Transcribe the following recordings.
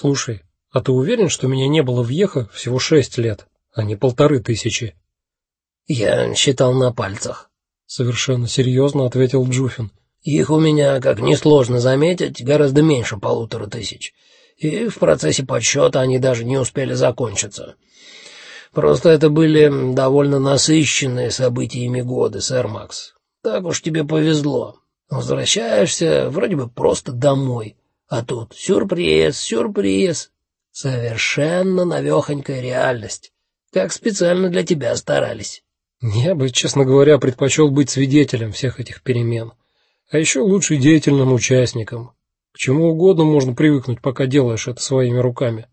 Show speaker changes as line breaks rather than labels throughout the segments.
Слушай, а ты уверен, что меня не было в Ехо всего шесть лет, а не полторы тысячи?
Я считал на пальцах,
совершенно серьезно ответил Джуфин.
Их у меня, как несложно заметить, гораздо меньше полутора тысяч. И в процессе подсчета они даже не успели закончиться. Просто это были довольно насыщенные событиями годы, сэр Макс. Так уж тебе повезло. Возвращаешься вроде бы просто домой, а тут сюрприз, сюрприз. Совершенно навехонькая реальность. Как специально для тебя старались.
Я бы, честно говоря, предпочел быть свидетелем всех этих перемен, а еще лучше деятельным участником. К чему угодно можно привыкнуть, пока делаешь это своими руками.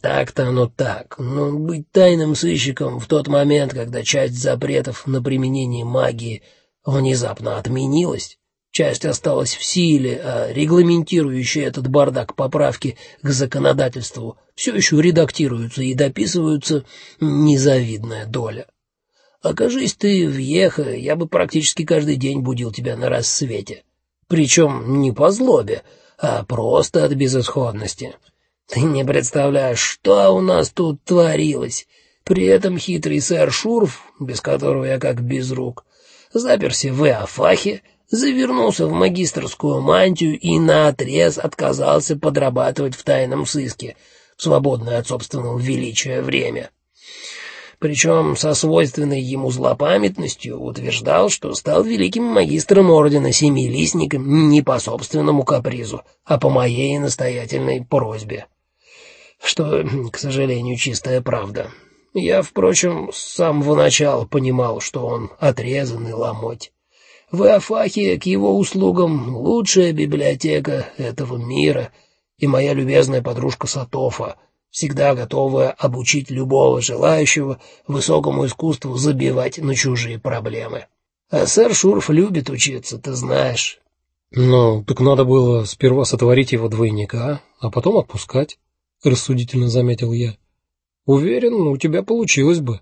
Так-то оно так. Но быть тайным сыщиком в тот момент, когда часть запретов на применение магии внезапно отменилась, часть осталась в силе, а регламентирующие этот бардак поправки к законодательству все еще редактируются и дописываются, незавидная доля. Окажись ты в Ехе, я бы практически каждый день будил тебя на рассвете. Причем не по злобе, а просто от безысходности. Ты не представляешь, что у нас тут творилось. При этом хитрый сэр Шурф, без которого я как без рук, заперся в Иофахе, завернулся в магистрскую мантию и наотрез отказался подрабатывать в тайном сыске свободное от собственного величия время. Причем со свойственной ему злопамятностью утверждал, что стал великим магистром ордена Семилистником не по собственному капризу, а по моей настоятельной просьбе. Что, к сожалению, чистая правда. Я, впрочем, с самого начала понимал, что он отрезанный ломоть. В Афахе к его услугам лучшая библиотека этого мира и моя любезная подружка Сатофа, всегда готовая обучить любого желающего высокому искусству забивать на чужие проблемы. А сэр Шурф любит учиться, ты знаешь.
Ну, так надо было сперва сотворить его двойника, а потом отпускать, рассудительно заметил я. Уверен, у тебя получилось бы.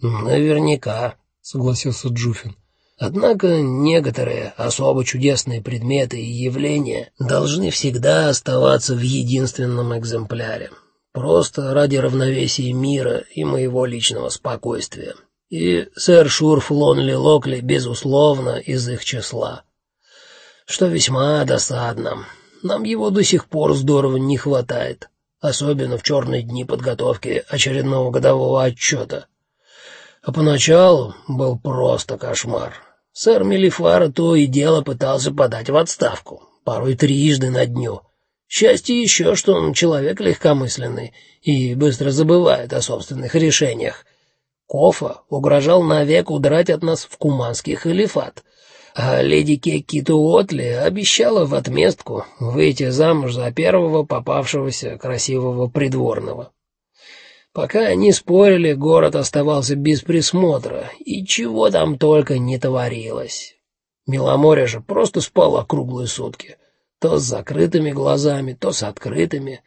Наверняка, согласился Джуфин. Однако некоторые особо чудесные предметы и явления должны всегда оставаться в единственном экземпляре, просто ради равновесия мира и моего личного спокойствия. И сэр Шурф Лонли Локли безусловно из их числа, что весьма досадно. Нам его до сих пор здорово не хватает, особенно в черные дни подготовки очередного годового отчета. А поначалу был просто кошмар. Сэр Мелифар то и дело пытался подать в отставку, порой трижды на дню. Счастье еще, что он человек легкомысленный и быстро забывает о собственных решениях. Кофа угрожал навек удрать от нас в куманский халифат, а леди Кекки Туотли обещала в отместку выйти замуж за первого попавшегося красивого придворного. Пока они спорили, город оставался без присмотра, и чего там только не творилось. Миломорье же просто спала круглые сутки, то с закрытыми глазами, то с открытыми.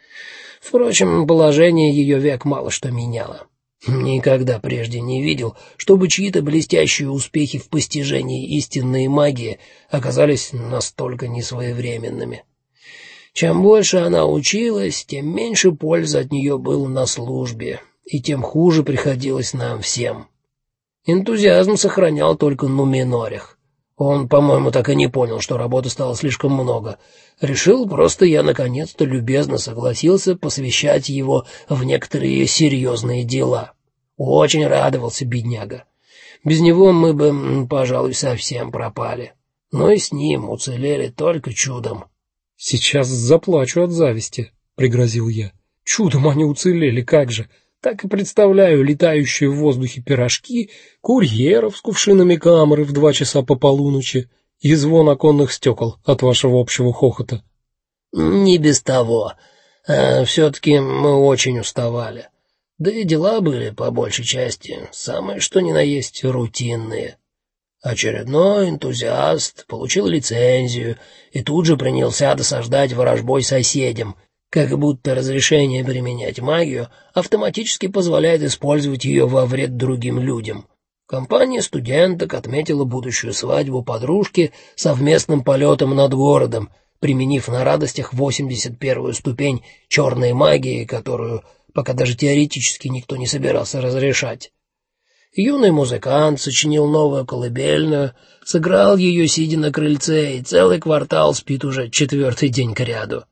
Впрочем, положение ее век мало что меняло. Никогда прежде не видел, чтобы чьи-то блестящие успехи в постижении истинной магии оказались настолько несвоевременными. Чем больше она училась, тем меньше пользы от нее было на службе, и тем хуже приходилось нам всем. Энтузиазм сохранял только Нуминорих. Он, по-моему, так и не понял, что работы стало слишком много. Решил просто я наконец-то любезно согласился посвящать его в некоторые серьезные дела. Очень радовался бедняга. Без него мы бы, пожалуй, совсем пропали. Но и с ним уцелели только чудом.
Сейчас заплачу от зависти, пригрозил я. Чудом они уцелели, как же. Так и представляю летающие в воздухе пирожки, курьеров с кувшинами камеры в два часа по полуночи и звон оконных стекол от вашего общего хохота.
Не без того. А все таки мы очень уставали. Да и дела были по большей части самые что ни на есть рутинные. Очередной энтузиаст получил лицензию и тут же принялся досаждать ворожбой соседям, как будто разрешение применять магию автоматически позволяет использовать ее во вред другим людям. Компания студенток отметила будущую свадьбу подружки совместным полетом над городом, применив на радостях 81-ю ступень черной магии, которую пока даже теоретически никто не собирался разрешать. Юный музыкант сочинил новую колыбельную, сыграл ее сидя на крыльце, и целый квартал спит уже четвертый день кряду.